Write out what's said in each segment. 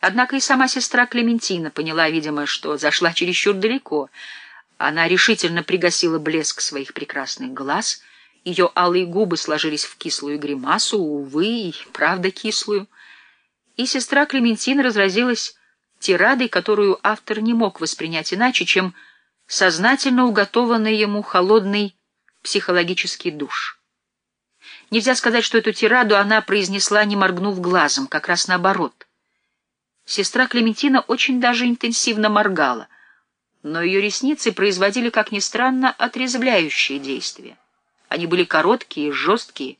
Однако и сама сестра Клементина поняла, видимо, что зашла чересчур далеко. Она решительно пригасила блеск своих прекрасных глаз, ее алые губы сложились в кислую гримасу, увы, и правда кислую. И сестра Клементина разразилась тирадой, которую автор не мог воспринять иначе, чем сознательно уготованный ему холодный психологический душ. Нельзя сказать, что эту тираду она произнесла, не моргнув глазом, как раз наоборот. Сестра Клементина очень даже интенсивно моргала, но ее ресницы производили, как ни странно, отрезвляющие действия. Они были короткие, жесткие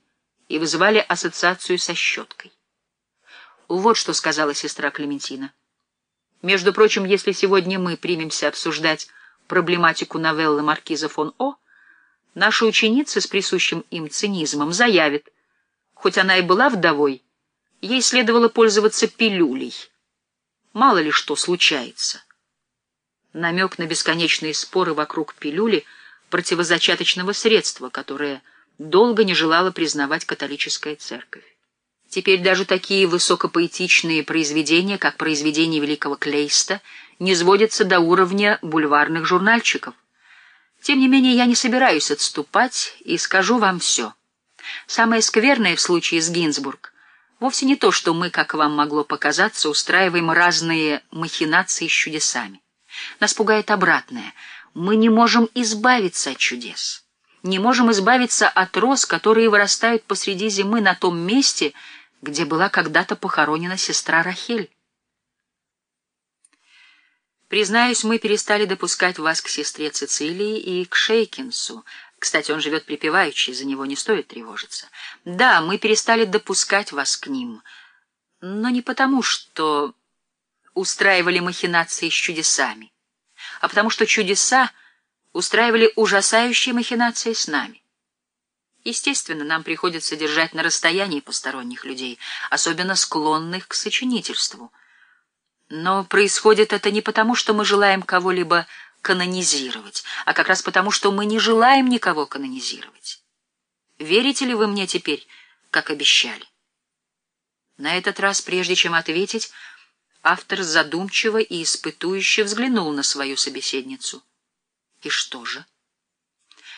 и вызывали ассоциацию со щеткой. Вот что сказала сестра Клементина. Между прочим, если сегодня мы примемся обсуждать проблематику новеллы маркиза фон О, наша ученица с присущим им цинизмом заявит, хоть она и была вдовой, ей следовало пользоваться пилюлей. Мало ли что случается. Намек на бесконечные споры вокруг пилюли противозачаточного средства, которое долго не желала признавать католическая церковь. Теперь даже такие высокопоэтичные произведения, как произведения великого Клейста, не сводятся до уровня бульварных журнальчиков. Тем не менее, я не собираюсь отступать и скажу вам все. Самое скверное в случае с Гинзбург вовсе не то, что мы, как вам могло показаться, устраиваем разные махинации с чудесами. Нас пугает обратное. Мы не можем избавиться от чудес. Не можем избавиться от роз, которые вырастают посреди зимы на том месте, где была когда-то похоронена сестра Рахель. Признаюсь, мы перестали допускать вас к сестре Цицилии и к Шейкинсу. Кстати, он живет припеваючи, за него не стоит тревожиться. Да, мы перестали допускать вас к ним, но не потому, что устраивали махинации с чудесами, а потому что чудеса устраивали ужасающие махинации с нами. Естественно, нам приходится держать на расстоянии посторонних людей, особенно склонных к сочинительству. Но происходит это не потому, что мы желаем кого-либо канонизировать, а как раз потому, что мы не желаем никого канонизировать. Верите ли вы мне теперь, как обещали? На этот раз, прежде чем ответить, автор задумчиво и испытующе взглянул на свою собеседницу. И что же?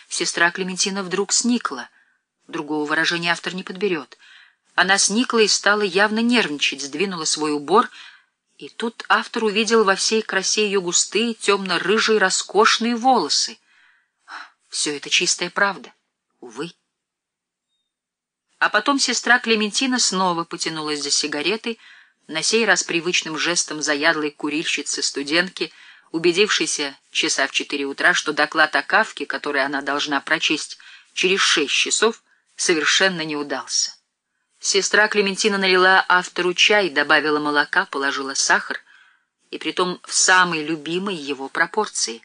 Сестра Клементина вдруг сникла. Другого выражения автор не подберет. Она сникла и стала явно нервничать, сдвинула свой убор, и тут автор увидел во всей красе ее густые, темно-рыжие, роскошные волосы. Все это чистая правда. Увы. А потом сестра Клементина снова потянулась за сигаретой, на сей раз привычным жестом заядлой курильщицы-студентки — убедившийся часа в четыре утра, что доклад о Кавке, который она должна прочесть через шесть часов, совершенно не удался. Сестра Клементина налила автору чай, добавила молока, положила сахар, и притом в самой любимой его пропорции.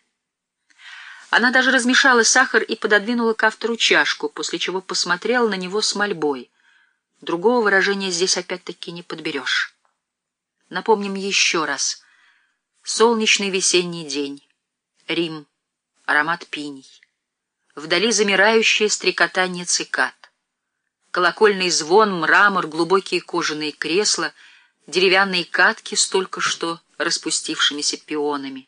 Она даже размешала сахар и пододвинула к автору чашку, после чего посмотрела на него с мольбой. Другого выражения здесь опять-таки не подберешь. Напомним еще раз — Солнечный весенний день. Рим. Аромат пиней. Вдали замирающее стрекотание цикад. Колокольный звон, мрамор, глубокие кожаные кресла, деревянные катки с только что распустившимися пионами.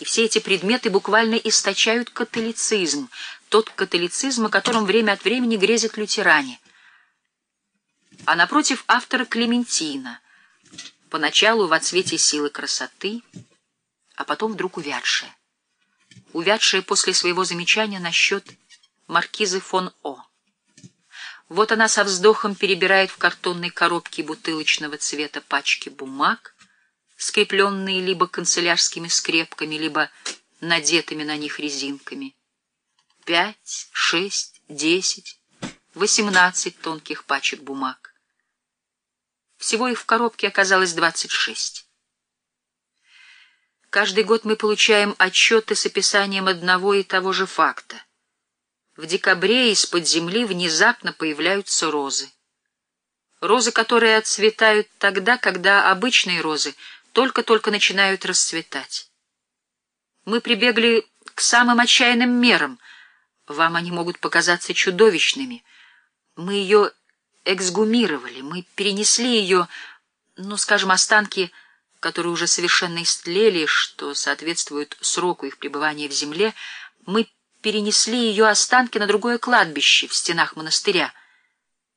И все эти предметы буквально источают католицизм, тот католицизм, о котором время от времени грезят лютеране. А напротив автора Клементина — поначалу в отсвете силы красоты, а потом вдруг увядшая. Увядшая после своего замечания насчет маркизы фон О. Вот она со вздохом перебирает в картонной коробке бутылочного цвета пачки бумаг, скрепленные либо канцелярскими скрепками, либо надетыми на них резинками. Пять, шесть, десять, восемнадцать тонких пачек бумаг. Всего их в коробке оказалось 26. Каждый год мы получаем отчеты с описанием одного и того же факта. В декабре из-под земли внезапно появляются розы. Розы, которые отцветают тогда, когда обычные розы только-только начинают расцветать. Мы прибегли к самым отчаянным мерам. Вам они могут показаться чудовищными. Мы ее эксгумировали, мы перенесли ее ну, скажем, останки, которые уже совершенно истлели, что соответствует сроку их пребывания в земле, мы перенесли ее останки на другое кладбище в стенах монастыря,